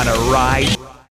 Want to ride?